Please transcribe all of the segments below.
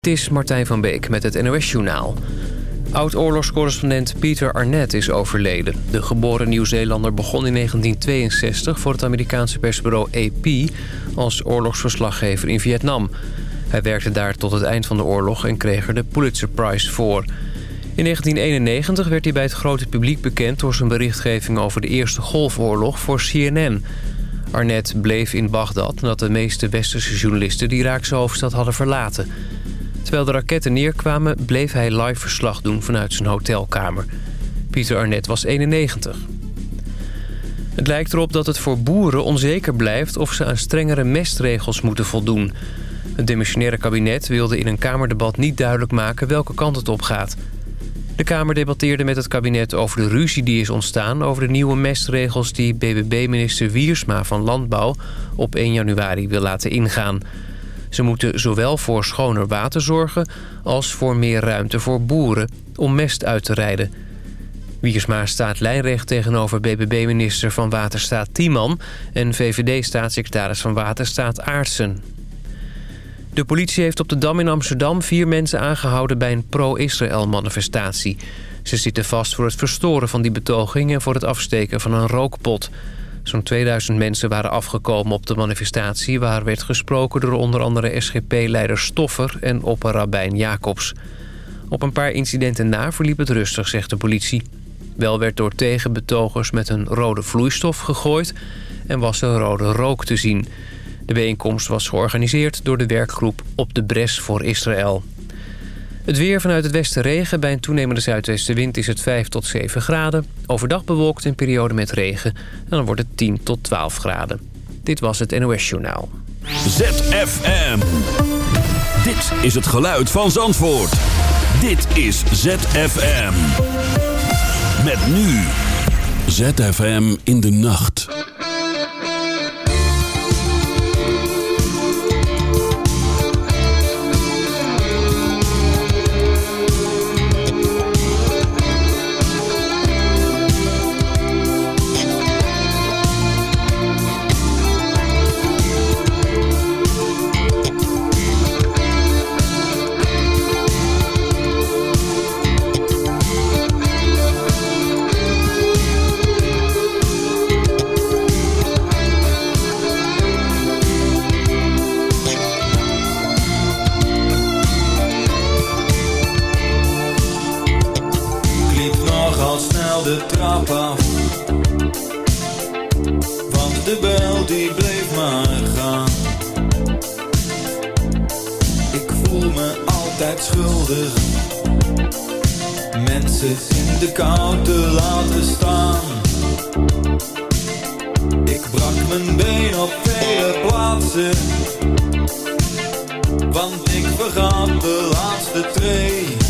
Het is Martijn van Beek met het NOS-journaal. Oud-oorlogscorrespondent Peter Arnett is overleden. De geboren Nieuw-Zeelander begon in 1962 voor het Amerikaanse persbureau AP... als oorlogsverslaggever in Vietnam. Hij werkte daar tot het eind van de oorlog en kreeg er de Pulitzer Prize voor. In 1991 werd hij bij het grote publiek bekend... door zijn berichtgeving over de Eerste Golfoorlog voor CNN... Arnett bleef in Bagdad nadat de meeste westerse journalisten de Iraakse hoofdstad hadden verlaten. Terwijl de raketten neerkwamen bleef hij live verslag doen vanuit zijn hotelkamer. Pieter Arnett was 91. Het lijkt erop dat het voor boeren onzeker blijft of ze aan strengere mestregels moeten voldoen. Het demissionaire kabinet wilde in een Kamerdebat niet duidelijk maken welke kant het op gaat. De Kamer debatteerde met het kabinet over de ruzie die is ontstaan... over de nieuwe mestregels die BBB-minister Wiersma van Landbouw... op 1 januari wil laten ingaan. Ze moeten zowel voor schoner water zorgen... als voor meer ruimte voor boeren om mest uit te rijden. Wiersma staat lijnrecht tegenover BBB-minister van Waterstaat Tiemann... en VVD-staatssecretaris van Waterstaat Aartsen. De politie heeft op de Dam in Amsterdam vier mensen aangehouden bij een pro-Israël-manifestatie. Ze zitten vast voor het verstoren van die betoging en voor het afsteken van een rookpot. Zo'n 2000 mensen waren afgekomen op de manifestatie... waar werd gesproken door onder andere SGP-leider Stoffer en opperrabijn Jacobs. Op een paar incidenten na verliep het rustig, zegt de politie. Wel werd door tegenbetogers met een rode vloeistof gegooid... en was er rode rook te zien... De bijeenkomst was georganiseerd door de werkgroep Op de Bres voor Israël. Het weer vanuit het westen regen. Bij een toenemende zuidwestenwind is het 5 tot 7 graden. Overdag bewolkt in periode met regen. En dan wordt het 10 tot 12 graden. Dit was het NOS Journaal. ZFM. Dit is het geluid van Zandvoort. Dit is ZFM. Met nu. ZFM in de nacht. Af. Want de bel die bleef maar gaan. Ik voel me altijd schuldig. Mensen in de kou te laten staan. Ik brak mijn been op vele plaatsen. Want ik vergat de laatste tree.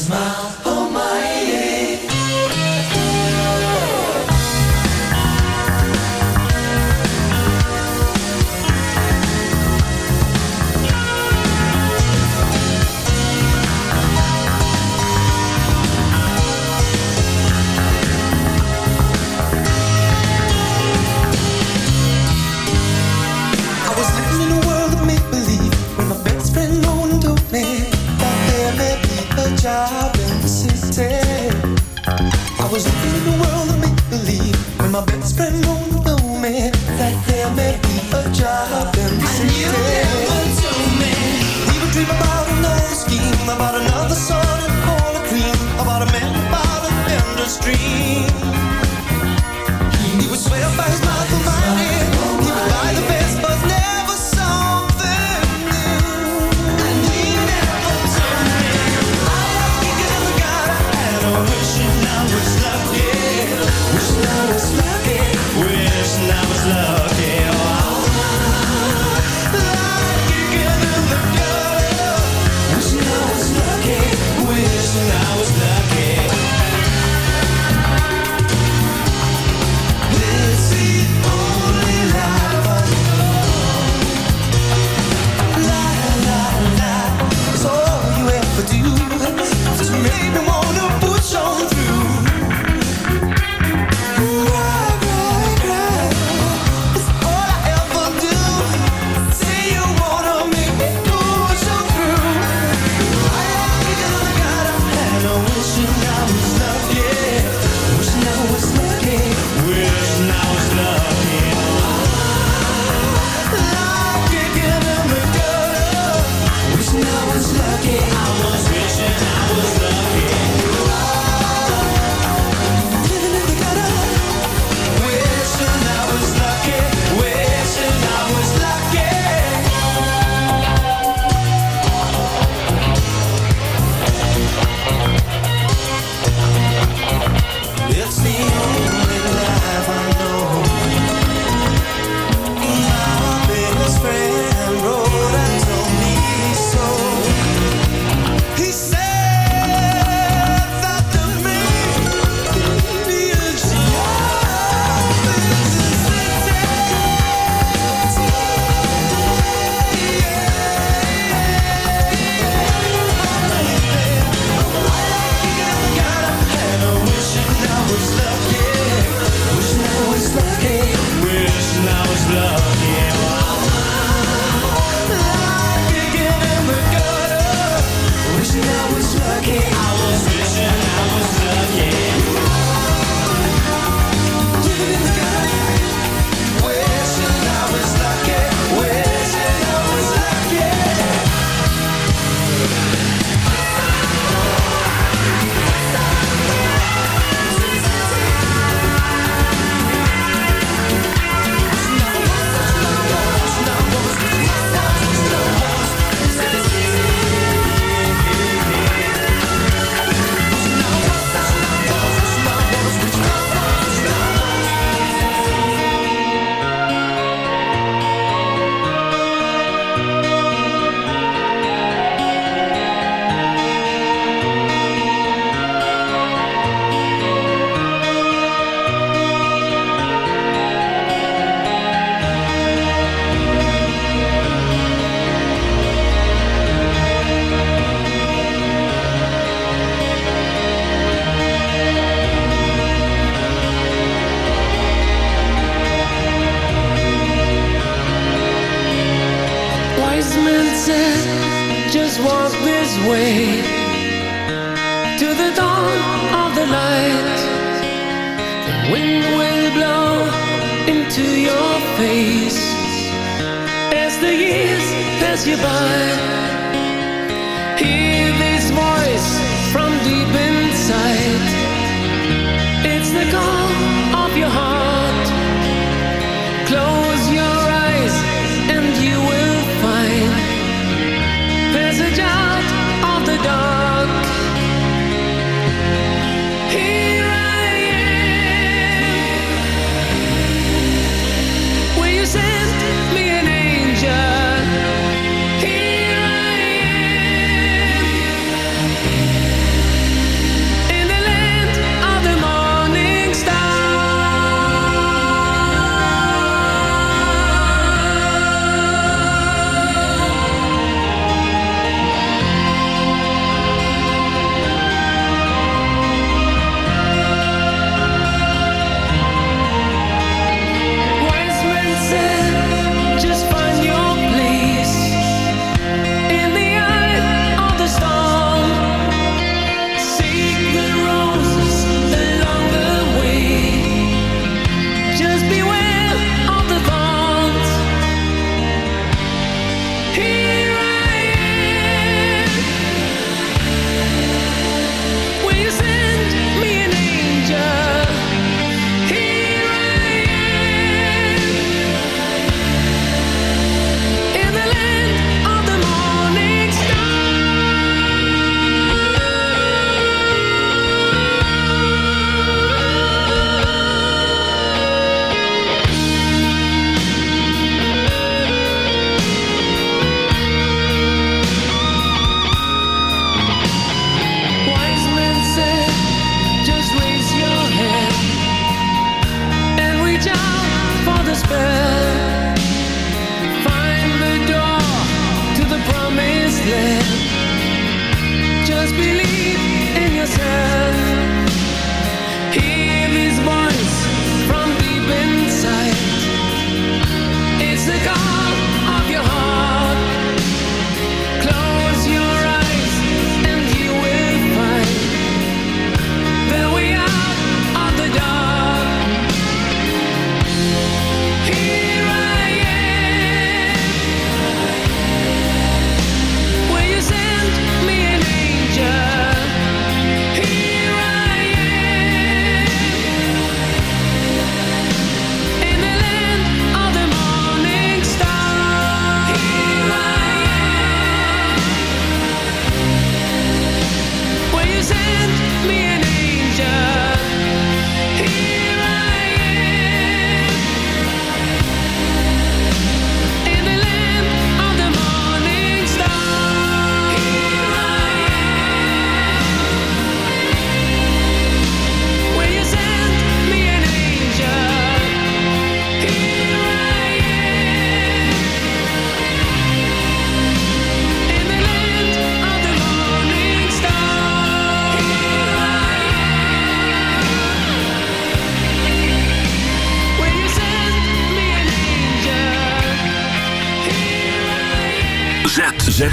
smile.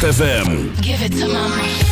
ZFM. Give it to mama.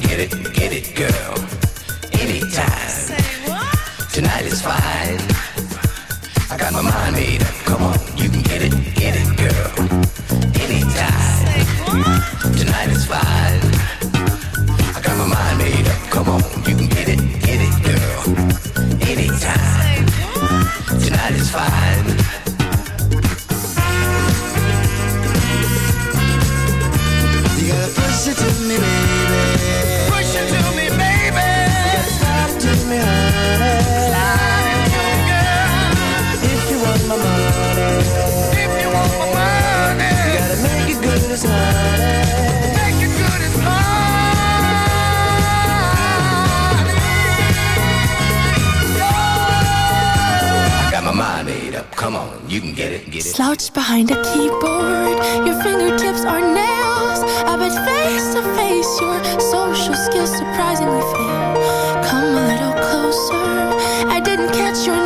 Get it, get it, girl. Anytime. Tonight is fine. I got my mind made up. You can get it, get it. Slouched behind a keyboard, your fingertips are nails. I bet face to face, your social skills surprisingly fail. Come a little closer, I didn't catch your name.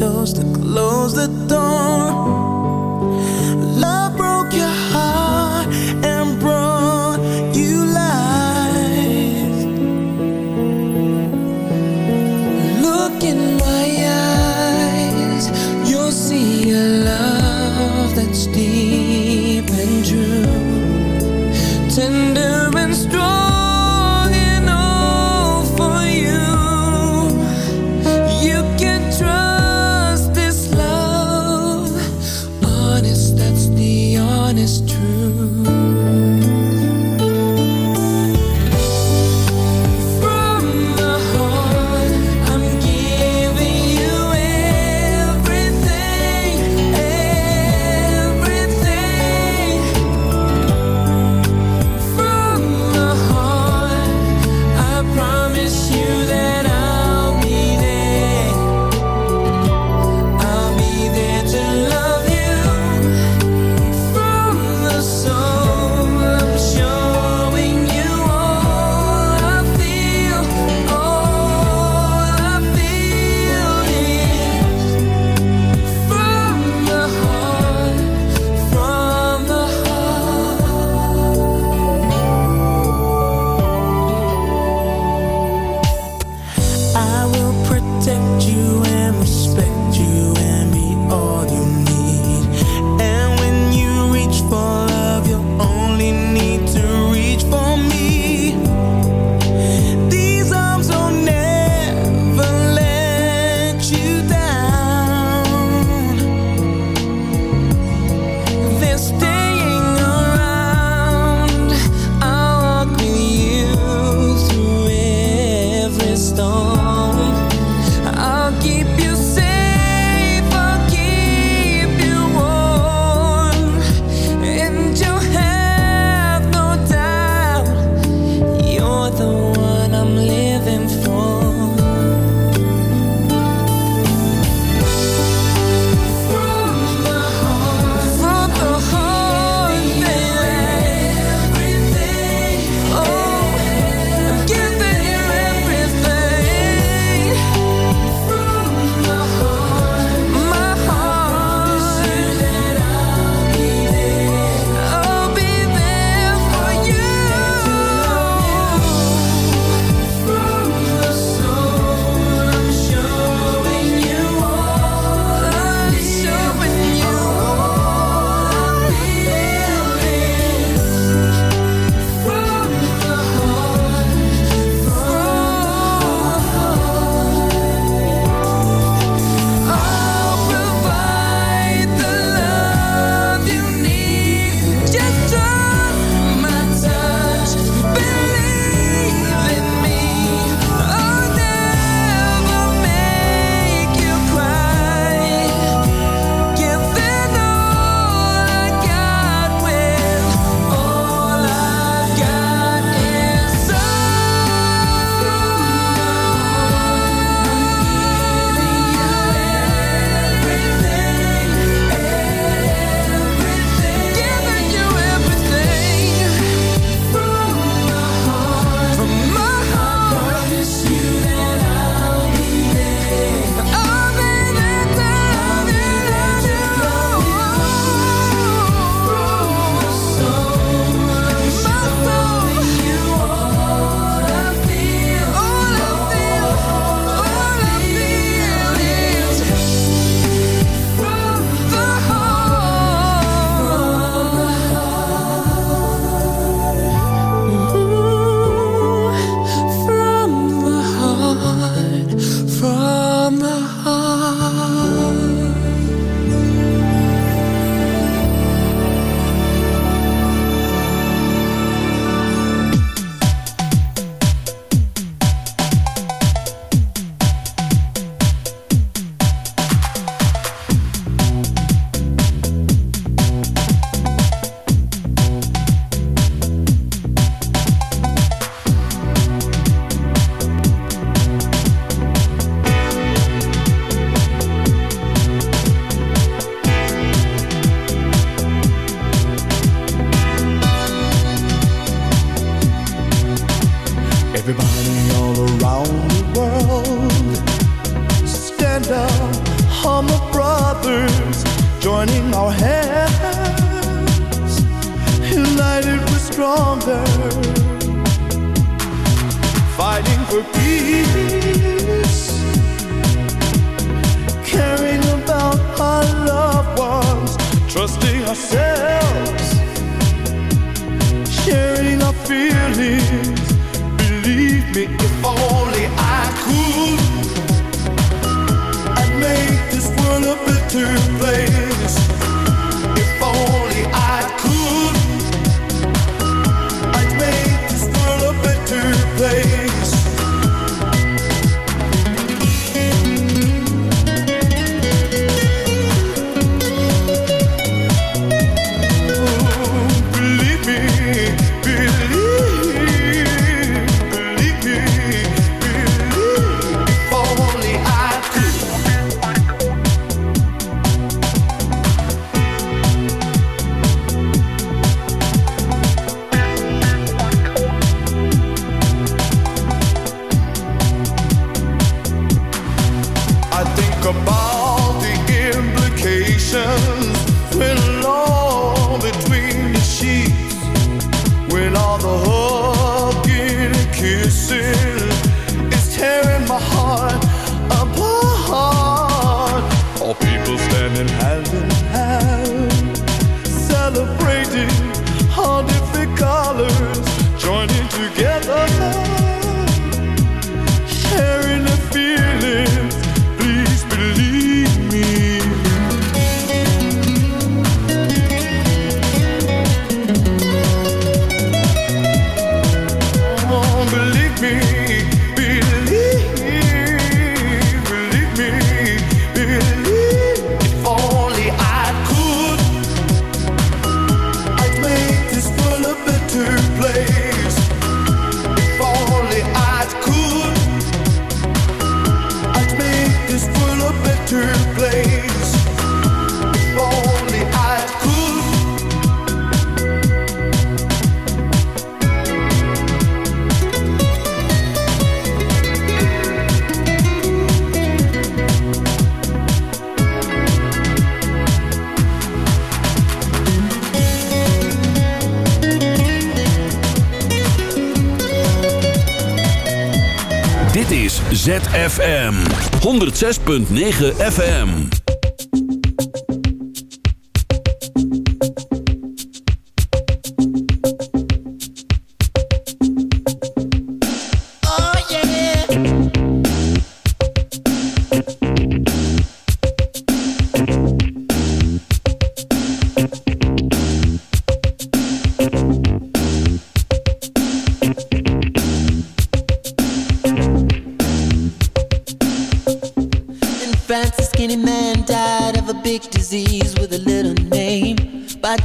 chose to close the door. ZFM. 106.9 FM